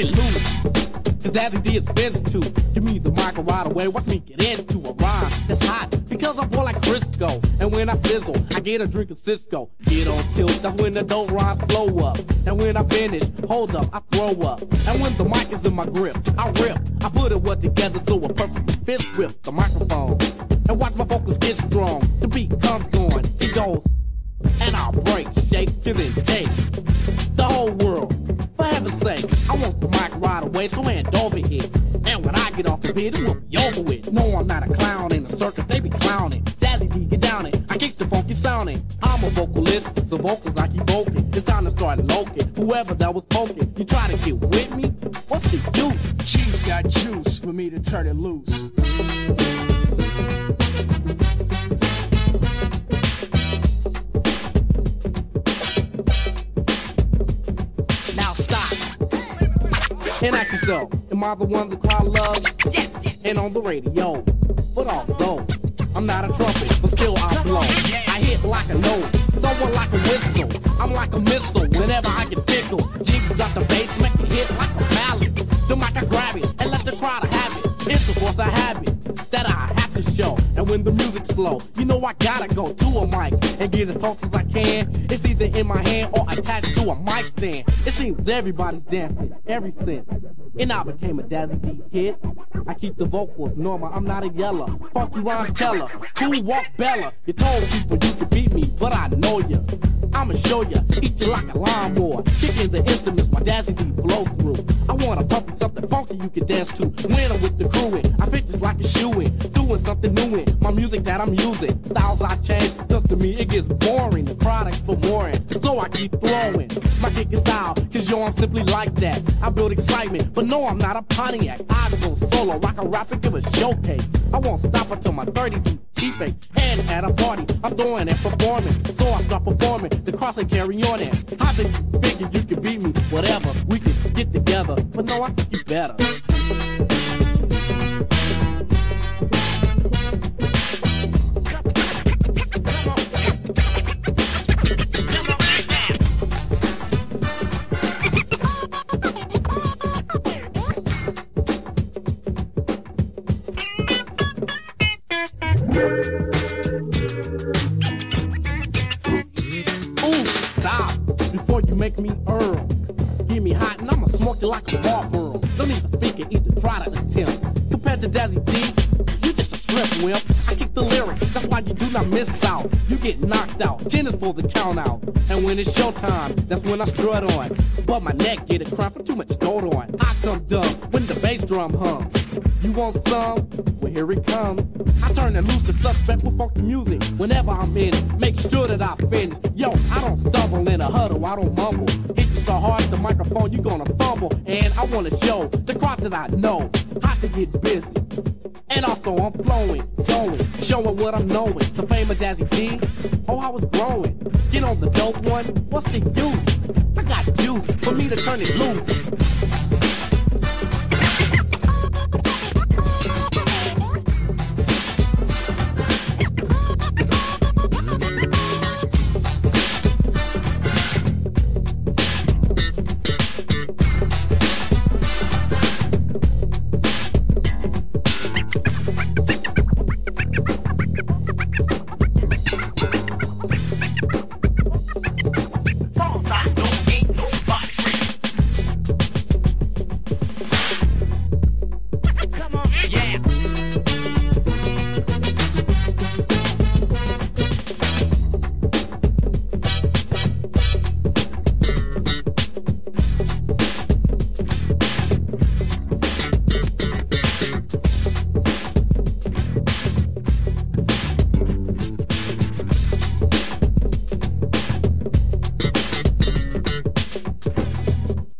Cause Daddy D is Benz too. Give me the mic right away, watch me get into a rhyme that's hot. Because I'm more like Crisco. And when I sizzle, I get a drink of Cisco. Get on tilt, that's when the dope rhymes flow up. And when I finish, hold up, I throw up. And when the mic is in my grip, I rip. I put it well together so it perfectly fits with the microphone. And watch my vocals get strong. The beat comes on, it goes and I'll break, shake, till then so hand over here. And when I get off the bed, it will be over with. No, I'm not a clown in the circus, they be clowning. Daddy D, get down it, I kick the funky sounding. I'm a vocalist, so vocals I keep voking. It's time to start loking. Whoever that was poking, you try to get with me? What's the use? Cheese got juice for me to turn it loose. Now stop and ask yourself, am I the one the crowd loves? And on the radio, but although I'm not a trumpet, but still I blow. I hit like a note, someone like a whistle. I'm like a missile whenever I get tickled. Jigs got the bass, make it hit like a mallet. The mic I grab it and let the crowd have it. It's of course that I have to show. And when the music's slow, you know I gotta go to a mic and get as close as I can. It's either in my hand or attached to a mic stand. It seems everybody's dancing every since. And I became a Dazzy hit. I keep the vocals normal, I'm not a yeller. Funky rhyme teller, cool walk Bella. You told people you could beat me, but I know ya. I'ma show ya, eat you like a lawnmower. Kicking the instruments, my Dazzy D blow through. I wanna pump something funky you can dance to. When I'm with the crew in, I fit just like a shoe in. Doing something new in my music that I'm using. Styles I change, cause to me it gets boring. The products for more so I keep throwing. My kick is style, cause yo, I'm simply like that. I build excitement, but no, I'm not a Pontiac. I go solo, rock a rap and give a showcase. I won't stop until my 30 feet cheap. And at a party, I'm throwing and performing. So I start performing, the cross and carry on it. How did you figure you could beat me? Whatever, we can get together. But no, I think you better. Make me Earl. Get me hot and I'ma smoke you like a Marlboro. Don't even speak it, either try to attempt. Compared to Dazzy D, you just a slip wimp. I kick the lyrics, that's why you do not miss out. You get knocked out, ten is for the count out. And when it's showtime, that's when I strut on. But my neck get a cramp for too much gold on. I come dumb when the bass drum hum. You want some? Well, here it comes. I turn and loose the suspect with funky music. Whenever I'm in it, make sure that I finish. Yo, I don't stumble in a huddle, I don't mumble. Hit you so hard, at the microphone, you gonna fumble. And I wanna show the crowd that I know how to get busy. And also I'm flowing, going, showing what I'm knowing. The fame of Dazzy D, oh I was growing. Get on the dope one, what's the use? I got juice for me to turn it loose. yeah.